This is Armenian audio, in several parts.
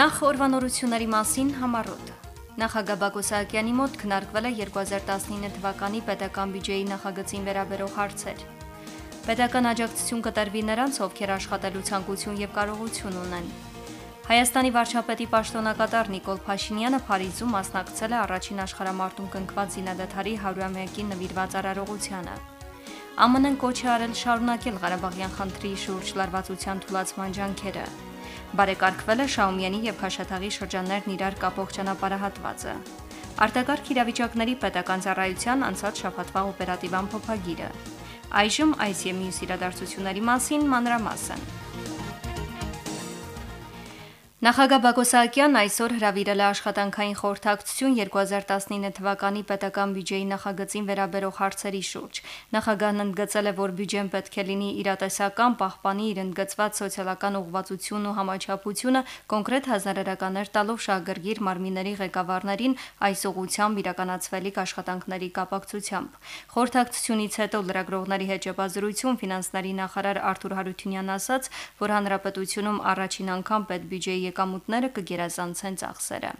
Նախ օրվանորությունների մասին համառոտ։ Նախագահ Բակո Սահակյանի մոտ քննարկվել է 2019 թվականի պետական բյուջեի նախագծին վերաբերող հարցեր։ Պետական աջակցություն կտրվի նրանց, ովքեր աշխատելու ցանկություն եւ կարողություն ունեն։ Հայաստանի վարչապետի պաշտոնակատար Նիկոլ Փաշինյանը Փարիզում մասնակցել է առաջին աշխարհամարտում կնքված զինադադարի 100-ամյակին նվիրված արարողությանը։ ԱՄՆ-ն կոչ է արել շարունակել Ղարաբաղյան խնդրի շուրջ լարվածության թույլատրման ջանքերը։ Բարեկարգվել է Շաումյանի եւ Խաշաթաղի շրջաններն իրար կապող ճանապարհահատվածը։ Արտակարգ իրավիճակների պետական ծառայության անցած շաբաթվա օպերատիվ ամփոփագիրը։ Այժմ այս եւ մյուս իրադարձությունների մասին մանրամասն։ Նախագահ Բակո Սահակյանն այսօր հրավիրել է աշխատանքային խորհրդակցություն 2019 թվականի պետական բյուջեի նախագծին վերաբերող հարցերի շուրջ։ Նախագահն ընդգծել է, որ բյուջեն պետք է լինի իրատեսական, պահպանի իր ընդգծված սոցիալական ուղղվածությունն ու համաչափությունը, կոնկրետ հազարարականներ տալով շահագրգիռ մարմինների ղեկավարներին այս ուղղությամբ իրականացվելիք աշխատանքների կապակցությամբ։ Խորհրդակցությունից հետո լրագրողների հետ ճեպազրույցում ֆինանսների նախարար Արթուր Հարությունյանն ասաց, որ հանրապետությունում առաջին անգամ պետբյուջեի եկամուտները կգերազանցեն ծախսերը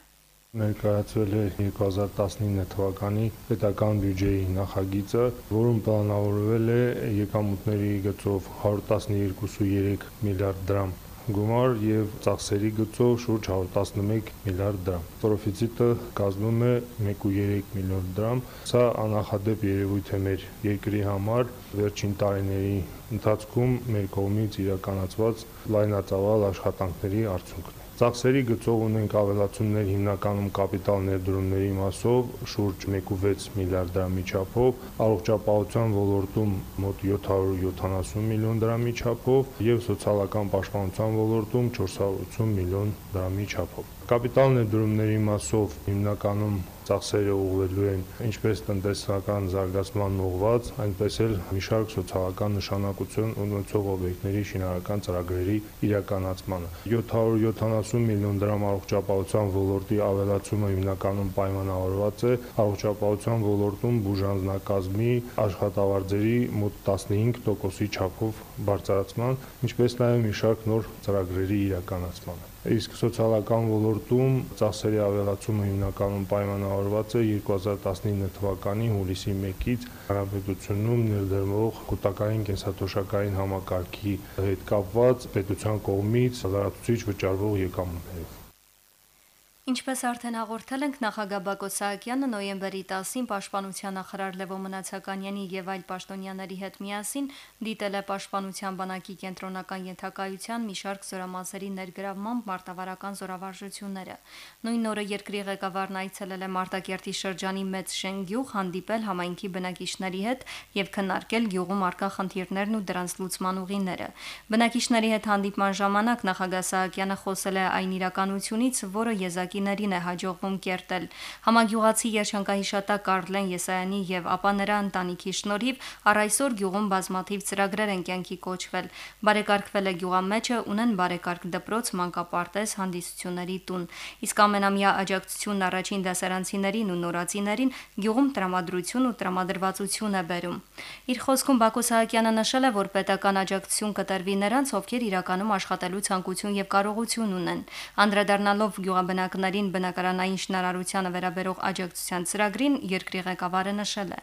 ներկայացվել է 2019 թվականի պետական բյուջեի նախագիծը, որում պլանավորվել է եկամուտների գծով 112.3 միլիարդ դրամ գումար եւ ծախսերի գծով շուրջ 111 միլիարդ դրամ։ Պրոֆիցիտը կազմում է 1.3 միլիոն դրամ։ Սա անախադեպ երևույթ է մեր երկրի համար վերջին տարիների ընթացքում մեր կողմից իրականացված լայնածավալ աշխատանքների արդյունքն Ծախսերի գծով ունենք ավելացումներ հիմնականում կապիտալ ներդրումների մասով շուրջ 1.6 միլիարդ դրամի չափով, առողջապահության ոլորտում մոտ 770 միլիոն դրամի չափով եւ սոցիալական պաշտպանության ոլորտում 480 միլիոն դրամի չափով։ Կապիտալ ներդրումների մասով հիմնականում ծախսերը ուղղվելու են ինչպես տնտեսական զարգացման ուղղված, այնպես էլ մի շարք սոցիալական նշանակություն ունեցող օբյեկտների շինարարական ծրագրերի իրականացմանը։ 770 միլիոն դրամ առողջապահության ոլորտի ավելացումը հիմնականում պայմանավորված է առողջապահության ոլորտում բուժանձնակազմի աշխատավարձերի մոտ 15%-ի չափով բարձրացման, ինչպես նաև մի շարք նոր ծրագրերի իրականացմանը իսկ սոցիալական ոլորտում ծախսերի ավելացումը հիմնականում պայմանավորված է 2019 թվականի հուլիսի 1-ից հանրապետությունում ներդրվող կൂട്ടակային կենսաթոշակային համակարգի հետ կապված պետության կողմից լրացուցիչ վճարվող եկամուտներով Ինչպես արդեն հաղորդել ենք, նախագահ Բակո Սահակյանը նոյեմբերի 10-ին Պաշտպանության նախարար Լևո Մնացականյանի եւ այլ պաշտոնյաների հետ միասին դիտել է Պաշտպանության բանակի կենտրոնական ենթակայության մի շարք զորամասերի ներգրավման մարտավարական զորավարժությունները։ Նույն օրը երկրի ղեկավարն այցելել է Մարտակերտի շրջանի Մեծ Շենգյուղ հանդիպել համայնքի բնակիչների հետ եւ քննարկել գյուղում արկա խնդիրներն ու դրանց լուծման ուղիները։ Բնակիչների հետ հանդիպման ժամանակ նախագահ Սահակյանը խոսել է այն իրականությունից, որը եզակի կիներին է հաջողվում կերտել։ Համագյուղացի երջանկահիշատակ Կարլեն Եսայանի եւ ապա նրա ընտանիքի շնորհիվ առ այսօր գյուղում բազմաթիվ ծրագրեր են կյանքի կոչվել։ Բարեկարգվել է գյուղամեջը, ունեն բարեկարգ դպրոց, մանկապարտեզ, հանդիսությունների տուն։ Իսկ ամենամյա աջակցությունն առաջին դասարանցիներին ու նորածիներին գյուղում տրամադրություն ու տրամադրվածություն է բերում։ Իր խոսքում Բակո Սահակյանը նշել է, որ պետական աջակցություն կտրվի նրանց, ովքեր իրականում աշխատելու ցանկություն եւ կարողություն ունեն։ Անդրադառնալով գյուղաբնակների ուսանողներին բնակարանային շինարարությանը վերաբերող աջակցության ծրագրին երկրի ղեկավարը նշել է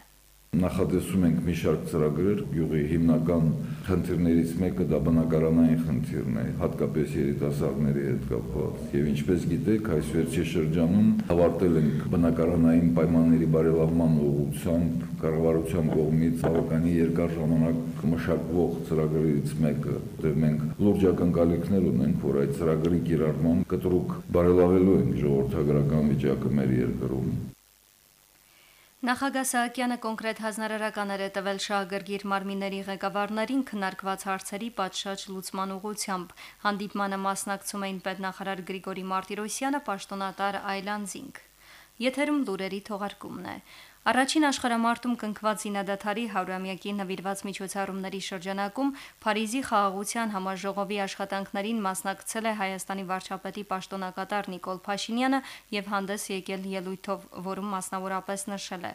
նախատեսում ենք մի շարք ծրագրեր գյուղի հիմնական խնդիրներից մեկը դա բնակարանային խնդիրն է հատկապես երիտասարդների հետ կապված եւ ինչպես գիտեք այս վերջի շրջանում ավարտել ենք բնակարանային պայմանների բարելավման ուղղությամբ կառավարության կողմից բավականին երկար ժամանակ մշակվող ծրագրերից մեկը դեռ մենք լուրջ ակնկալիքներ ունենք որ այդ ծրագրի կիրառման կտրուկ բարելավելու ենք ժողովրդագրական վիճակը մեր երկրում Նախագահ Սահակյանը կոնկրետ հանրարարականներ է տվել շահագրգիռ մարմինների ղեկավարներին քննարկված հարցերի պատշաճ լուծման ուղղությամբ։ Հանդիպմանը մասնակցում էին պետնախարար Գրիգորի Մարտիրոսյանը, պաշտոնատար Այլանդզինգ։ Եթերում լուրերի թողարկումն է։ Առաջին աշխարհամարտում կնքված զինադադարի 100-ամյակի նվիրված միջոցառումների շրջանակում Փարիզի խաղաղության համաժողովի աշխատանքներին մասնակցել է Հայաստանի վարչապետի պաշտոնակատար Նիկոլ Փաշինյանը եւ հանդես եկել ելույթով, որում մասնավորապես նշել է.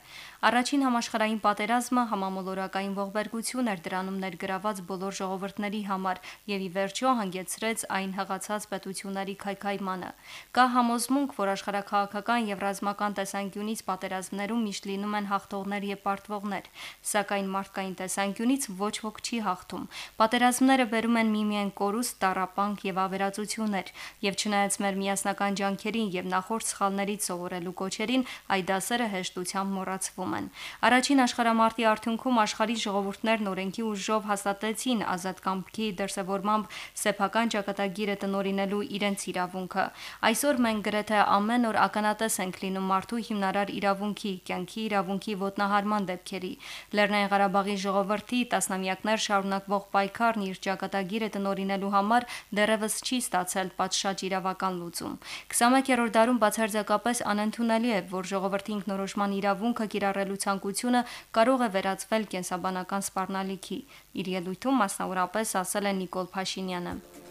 Առաջին համաշխարհային պատերազմը համամոլորակային ողբերգություն էր դրանում ներգրաված բոլոր ժողովուրդների համար եւ ի վերջո հանգեցրեց այն հղացած պետությունների քայքայմանը։ Կա համոզմունք, որ աշխարհակաղակական եւ ռազմական տեսանկյունից պատերազմներում միշտ լինում են հաղթողներ եւ պարտվողներ, սակայն մարդկային տեսանկյունից ոչ ոք չի հաղթում։ Պատերազմները բերում են միմիայն կորուստ, տառապանք եւ ավերածություններ, եւ չնայած մեր միասնական ջանքերին եւ նախորդ սխալներից սովորելու կոչերին, այդ դասերը հեշտությամբ մոռացվում են։ Առաջին աշխարհամարտի արդյունքում աշխարհի ժողովուրդներն օրենքի ուժով հաստատեցին ազատ կամքի դրսևորմամբ սեփական ճակատագիրը տնորինելու իրենց իրավունքը։ Այսօր մենք գրեթե ամեն օր ականատես ենք լինում մարդու հիմնարար իրավունքի, կյանքի իրավունքի ոտնահարման դեպքերի։ Լեռնային Ղարաբաղի ժողովրդի տասնամյակներ շարունակվող պայքարն իր ճակատագիրը տնորինելու համար դեռևս չի ստացել պատշաճ իրավական լուծում։ 21-րդ դարում բացարձակապես անընդունելի է, որ ժողովրդի ինքնորոշման իրավունքը կիրառելու ցանկությունը կարող է վերածվել կենսաբանական սպառնալիքի։ Իր ելույթում մասնավորապես ասել է Նիկոլ Փաշինյանը։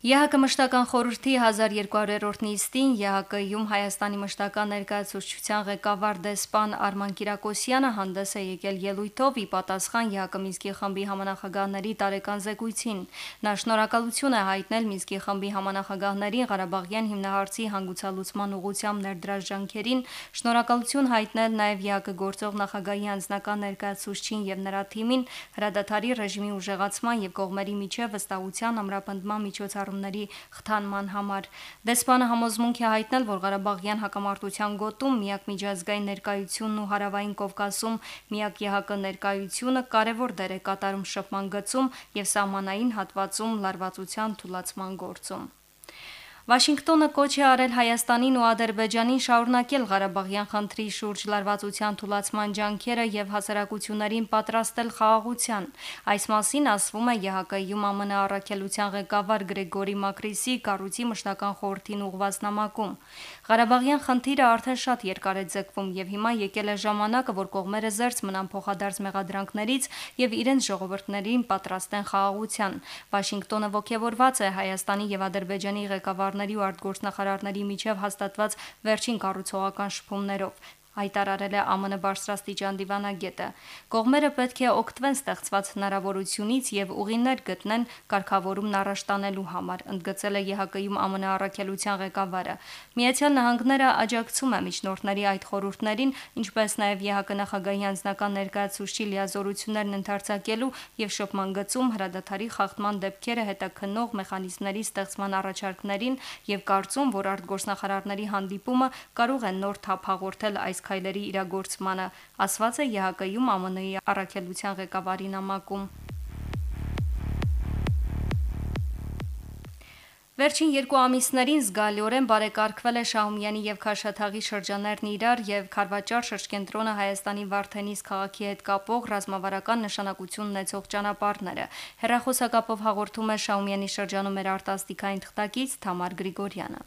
ԵՀԿ մշտական խորհրդի 1200-րդ նիստին ԵՀԿ-ում Հայաստանի մշտական ներկայացուցչության ղեկավար դեսպան Արման Կիրակոսյանը հանդես է եկել ելույթով ի պատասխան ԵՀԿ Մինսկի խմբի համանախագահների տարեկան զեկույցին։ Նա շնորհակալություն է հայտնել Մինսկի խմբի համանախագահներին Ղարաբաղյան հիմնահարցի հանգուցալուծման ուղղությամբ ներդրած ջանքերին, շնորհակալություն հայտնել նաև ԵՀԿ գործող նախագահի անձնական ներկայացուցչին եւ նրա թիմին հրադադարի ռեժիմի ուժեղացման եւ կողմերի միջև վստահության ամրապնդման միջոցառ միջոցառումների խթանման համար։ Դեսպանը համոզմունք է հայտնել, որ Ղարաբաղյան հակամարտության գոտում միակ միջազգային ներկայությունն ու Հարավային Կովկասում միակ ԵՀԿ ներկայությունը կարևոր դեր է կատարում շփման գծում եւ սահմանային հատվածում լարվածության թույլատրման գործում։ Վաշինգտոնը կոչ է արել Հայաստանին ու Ադրբեջանին շարունակել Ղարաբաղյան խնդրի շուրջ լարվածության թույլատրման ջանքերը եւ հասարակություններին պատրաստել խաղաղության։ Այս մասին ասվում է ԵՀԿ-ում ԱՄՆ առաքելության ղեկավար Գրեգորի Մակրիսի կառույցի մշտական խորհրդին ուղված նամակում։ Ղարաբաղյան խնդիրը արդեն շատ երկար է ձգվում եւ հիմա եկել է ժամանակը, որ կողմերը զերծ մնան փոխադարձ մեղադրանքներից եւ իրենց ժողովուրդներին պատրաստեն խաղաղության։ Վաշինգտոնը ողջևորված է Հայաստանի եւ Ադրբեջանի ղեկավարների ու արտգործնախարարների միջև հաստատված վերջին կառուցողական շփումներով հայտարարել է ԱՄՆ բարձրաստիճան դիվանագետը։ Կողմերը պետք է օգտվեն ստեղծված հնարավորությունից եւ ուղիներ գտնեն կարգավորումն առաջ տանելու համար, ընդգծել է ԵՀԿ-ում ԱՄՆ առաքելության ղեկավարը։ Միացյալ Նահանգները աջակցում է միջնորդների այդ խորհուրդներին, ինչպես նաեւ ԵՀԿ նախագահի անձնական ներկայացուցչի լիազորություններն ընդարձակելու եւ շփման գծում հրադադարի խախտման դեպքերը հետաքննող մեխանիզմների ստեղծման առաջարկներին եւ կարծում, որ արտգործնախարարների հանդիպումը կարող է նոր թափ հաղորդել այս այս քայլերի իրագործմանը, ասված է ԵՀԿ-ում ԱՄՆ-ի առաքելության ղեկավարի նամակում։ Վերջին երկու ամիսներին զգալիորեն բարեկարգվել է Շահումյանի եւ Քաշաթաղի շրջաններն իրար եւ Խարվաճար շրջկենտրոնը Հայաստանի Վարդենիս քաղաքի հետ կապող ռազմավարական նշանակություն ունեցող ճանապարհները։ Հերախոսակապով հաղորդում է Շահումյանի շրջանում մեր արտասթիկային թղթակից Թամար Գրիգորյանը։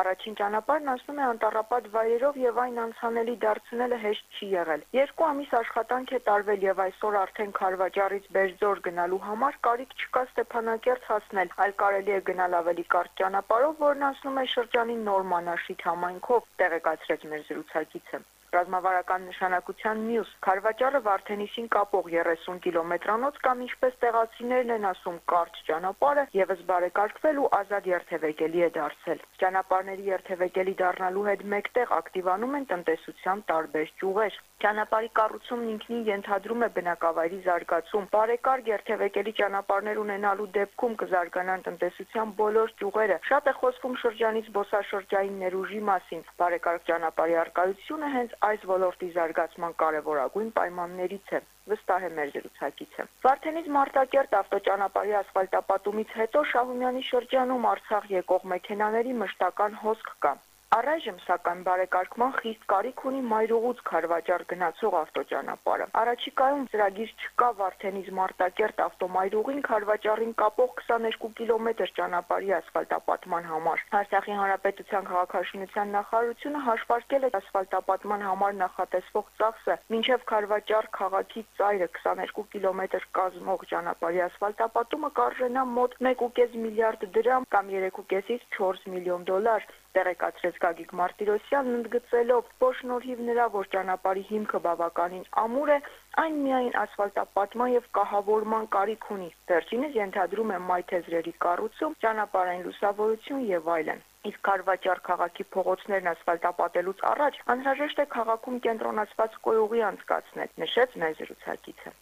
Առաջին ճանապարհն ասում է անտառապատ վայրերով եւ այն անցանելի դարձնելը հեշտ չի եղել։ Երկու ամիս աշխատանք է տարվել եւ այսօր արդեն Խարվաճարից Բերձոր գնալու համար կարիք չկա Ստեփանակերտ հասնել, այլ կարելի է գնալ ավելի կարճ ճանապարհով, որն անցնում է շրջանի Նորմանաշիթ համայնքով, տեղեկացրեց մեր զրուցակիցը ռազմավարական նշանակության մյուս Խարվաճարը Վարդենիսին կապող 30 կիլոմետրանոց կամ ինչպես տեղացիներն են ասում կարճ ճանապարհը եւս բարեկարգվել ու ազատ երթևեկելի է դարձել։ Ճանապարհների երթևեկելի դառնալու հետ մեկտեղ ակտիվանում են տնտեսության տարբեր ճյուղեր։ Ճանապարհի կառուցումն ինքնին ենթադրում է բնակավայրի զարգացում։ Բարեկարգ երթևեկելի ճանապարհներ ունենալու դեպքում կզարգանան տնտեսության բոլոր ճյուղերը։ Շատ է խոսվում շրջանի զբոսաշրջային ներուժի մասին։ Բարեկարգ ճանապարհի արկայությունը հենց այս ոլորտի զարգացման կարևորագույն պայմաններից է վստահ է մեր զրուցակիցը։ Վարդենից Մարտակերտ ավտոճանապարհի ասֆալտապատումից հետո Շահումյանի շրջանում Արցախ եկող մեքենաների մշտական հոսք կա։ Առայժմ սակայն բարեկարգման խիստ կարիք ունի Մայրուղուց Խարվաճար գնացող ավտոճանապարհը։ Առաջիկայում ծրագիր չկա Վարդենից Մարտակերտ ավտոմայրուղին Խարվաճարին կապող 22 կիլոմետր ճանապարհի ասֆալտապատման համար։ Արցախի հանրապետության քաղաքաշինության նախարարությունը հաշվարկել է ասֆալտապատման համար նախատեսվող ծախսը մինչև Խարվաճար քաղաքի ծայրը 22 կիլոմետր կազմող ճանապարհի ասֆալտապատումը կարժենա մոտ 1.5 միլիարդ դրամ կամ 3.5-ից 4 միլիոն դոլար տեղեկացրեց Գագիկ Մարտիրոսյանն ընդգծելով, որ շնորհիվ նրա, որ ճանապարհի հիմքը բավականին ամուր է, այն միայն ասֆալտապատման եւ կահավորման կարիք ունի։ Վերջինս ենթադրում է մայթեզրերի կառուցում, ճանապարհային լուսավորություն եւ այլն։ Իսկ Կարվաճար քաղաքի փողոցներն ասֆալտապատելուց առաջ անհրաժեշտ է քաղաքում կենտրոնացված կոյուղի անցկացնել, նշեց մեր զրուցակիցը։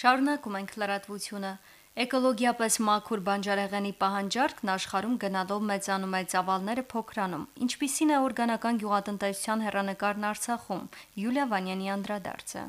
Շարունակում ենք լրատվությունը։ Էկոլոգիապես մաքուր բանջարեղենի պահանջարկն աշխարհում գնալով մեծանում է, ծավալները փոքրանում։ Ինչպիսին է օրգանական գյուղատնտեսության հերանեկարն Արցախում։ Յուլիա Վանյանի անդրադարձը։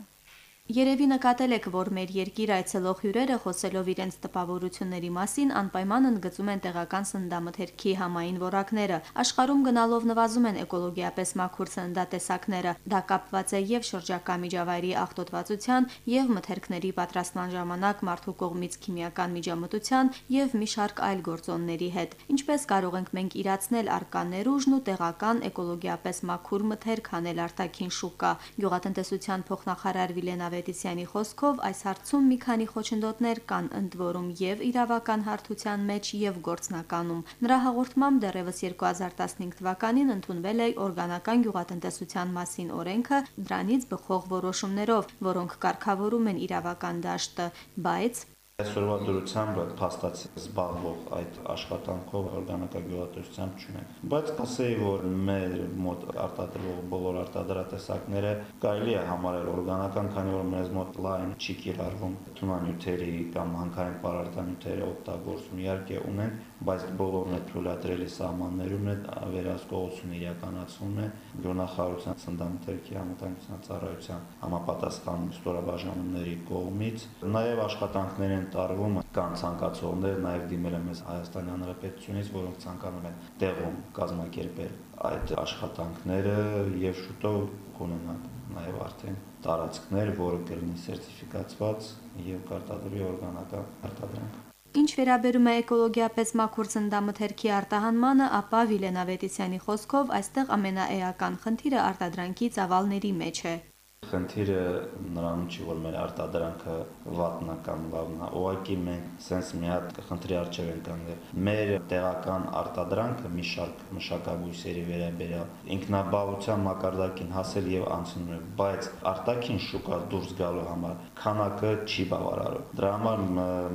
Երևի նկատել եք, որ մեր երկիր այցելող հյուրերը խոսելով իրենց տպավորությունների մասին անպայման ընդգծում են տեղական սննդամթերքի համային որակները։ Աշխարհում գնալով նվազում են էկոլոգիապես մաքուր սննդատեսակները։ Դա կապված է եւ շրջակա միջավայրի աղտոտվածության եւ մթերքների պատրաստման ժամանակ մարդու կողմից քիմիական միջամտության եւ մի շարք այլ գործոնների հետ։ Ինչպես կարող ենք մենք իրացնել արկա ներուժն ու տեղական էկոլոգիապես մաքուր մթերք հանել արտաքին շուկա։ Գյուղատնտեսության փոխնախարար Վիլենա Ավետիսյանի խոսքով այս հարցում մի քանի խոչընդոտներ կան ընդ որում եւ իրավական հարթության մեջ եւ գործնականում։ Նրա հաղորդմամբ դեռևս 2015 թվականին ընդունվել է օրգանական գյուղատնտեսության մասին օրենքը դրանից բխող որոշումներով, որոնք կարգավորում են իրավական դաշտը, բայց Այսօրվա դրությամբ փաստացի զբաղվող այդ աշխատանքով օրգանիկագյուղատնտեսությամբ չունենք։ Բայց կասեի, որ մեր մոտ արտադրվող բոլոր արտադրատեսակները կարելի է համարել օրգանական, քանի որ մեզ մոտ լայն չի կիրառվում թունանյութերի կամ հանքային պարարտանյութերի օգտագործում։ Իհարկե ունեն, բայց բոլորն է թույլատրելի սահմաններում է վերահսկողություն իրականացվում է գյուղնախարարության սննդամթերքի համապատասխան ծառայության համապատասխան ստորաբաժանումների կողմից։ Նաև աշխատանքներ են տարվում կան ցանկացողներ, նաև դիմել են մեզ Հայաստանի Հանրապետությունից, որոնք ցանկանում են տեղում կազմակերպել այդ աշխատանքները եւ շուտով կունենան նաև արդեն տարածքներ, որը կլինի սերտիֆիկացված եւ կարտադրվի օրգանական արտադրանք։ Ինչ վերաբերում է էկոլոգիապես մաքուր ծնդամթերքի արտահանմանը, ապա Վիլենավետիսյանի խոսքով այստեղ ամենաէական խնդիրը արտադրանքի ծավալների մեջ է խնդիրը նրանում չի, որ մեր արտադրանքը վատն է կամ լավն է։ Ուղղակի մենք սենց մի հատ խնդրի առջև ենք կանգնել։ Մեր տեղական արտադրանքը մի շարք մշակաբույսերի վերաբերյալ ինքնաբավության մակարդակին հասել եւ անցնում է, բայց արտաքին շուկա դուրս գալու համար քանակը չի բավարարում։ Դրա համար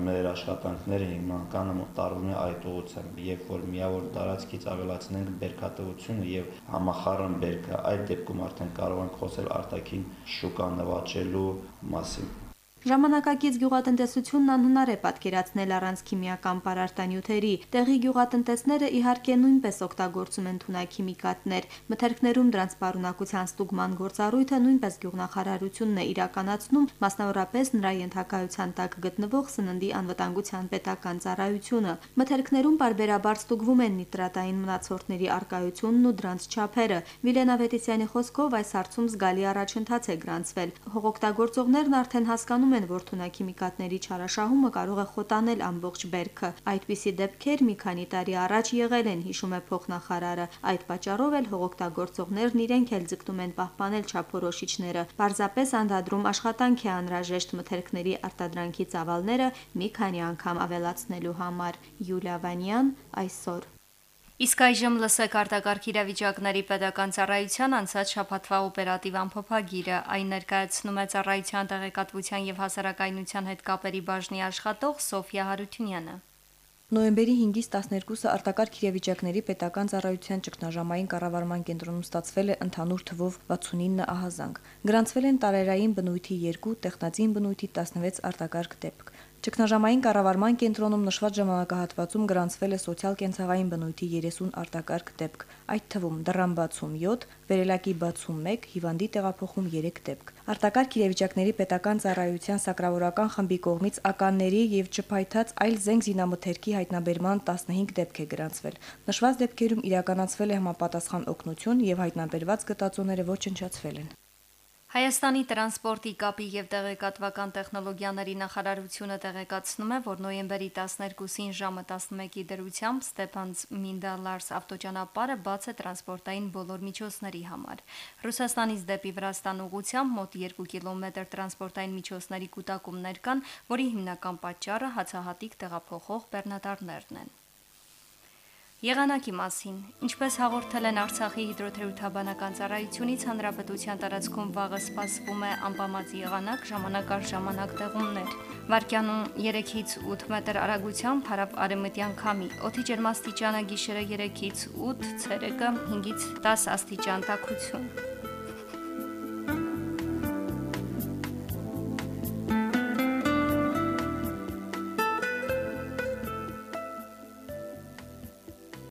մեր աշխատանքները հիմնականում տարվում է այդ ուղղությամբ, երբ որ միավոր տարածքից ավելացնենք բերքատվությունը եւ համախառն բերքը, այդ դեպքում արդեն կարող ենք խոսել արտաքին շուկա նվաճելու մասին։ Ժամանակակից գյուղատնտեսությունն անհնար է պատկերացնել առանց քիմիական պարարտանյութերի։ Տեղի գյուղատնտեսները իհարկե նույնպես օգտագործում են թունաքիմիկատներ։ Մթերքներում դրանց պարունակության ստուգման գործառույթը նույնպես գյուղնախարարությունն է իրականացնում, մասնավորապես նրա ենթակայության տակ գտնվող սննդի անվտանգության պետական ծառայությունը։ Մթերքներում բարբերաբար ստուգվում են նիտրատային մնացորդների արկայությունն ու դրանց չափերը։ Վիլենա Վետիսյանի խոսքով այս հարցում զգալի առաջընթաց է գրանցվել։ Հողօգտագործողներն արդեն հասկանում են, որ թունաքիմիկատների չարաշահումը կարող է խոտանել ամբողջ բերքը։ Այդպիսի դեպքեր մի քանի տարի առաջ եղել են, հիշում է փոխնախարարը։ Այդ պատճառով էլ հողօգտագործողներն իրենք էլ ձգտում են պահպանել չափորոշիչները։ Պարզապես անդադրում աշխատանք է անհրաժեշտ մթերքների արտադրանքի ծավալները մի քանի անգամ ավելացնելու համար։ Յուլիա Վանյան այսօր Իսկ այժմ լսեք արտակարգ իրավիճակների pedagogan ծառայության անցած շաբաթվա օպերատիվ ամփոփագիրը։ Այն ներկայացնում է ծառայության տեղեկատվության եւ հասարակայնության հետ կապերի բաժնի աշխատող Սոֆիա Հարությունյանը։ Նոյեմբերի 5-ից 12-ը արտակարգ իրավիճակների պետական ծառայության ճգնաժամային կառավարման կենտրոնում ստացվել է ընդհանուր թվով 69 ահազանգ։ Գրանցվել են տարերային բնույթի 2, տեխնածին բնույթի 16 արտակարգ դեպք։ Ճգնաժամային կառավարման կենտրոնում նշված ժամանակահատվածում գրանցվել է սոցիալ-կենցաղային բնույթի 30 արտակարգ դեպք, այդ թվում դռան բացում 7, վերելակի բացում 1, հիվանդի տեղափոխում 3 դեպք։ Արտակարգ իրավիճակների պետական ծառայության սակրավորական խմբի կողմից ականների եւ չփայթած այլ զենք զինամթերքի հայտնաբերման 15 դեպք է գրանցվել։ Նշված դեպքերում իրականացվել է համապատասխան օգնություն եւ հայտնաբերված գտածոները ոչնչացվել են։ Հայաստանի տրանսպորտի կապի եւ տեղեկատվական տեխնոլոգիաների նախարարությունը տեղեկացնում է, որ նոյեմբերի 12-ին ժամը 11-ի դրությամբ Ստեփանց Մինդալարս ավտոճանապարհը բաց է տրանսպորտային բոլոր միջոցների համար։ Ռուսաստանից դեպի Վրաստան ուղությամբ մոտ 2 կիլոմետր տրանսպորտային միջոցների կൂട്ടակումներ կան, որի հիմնական պատճառը հացահատիկ տեղափոխող բեռնատարներն են։ Եղանակի մասին. Ինչպես հաղորդել են Արցախի հիդրոթերապևտաբանական ծառայությունից, հանրապետության տարածքում վաղը սպասվում է անպամած եղանակ, ժամանակ առ ժամանակ տեղումներ։ Վարկյանում 3-ից 8 մետր արագությամբ հարավ արևմտյան քամի։ Օդի ջերմաստիճանը գիշերը 3-ից 8, ցերեկը 5-ից 10 աստիճան տաքություն։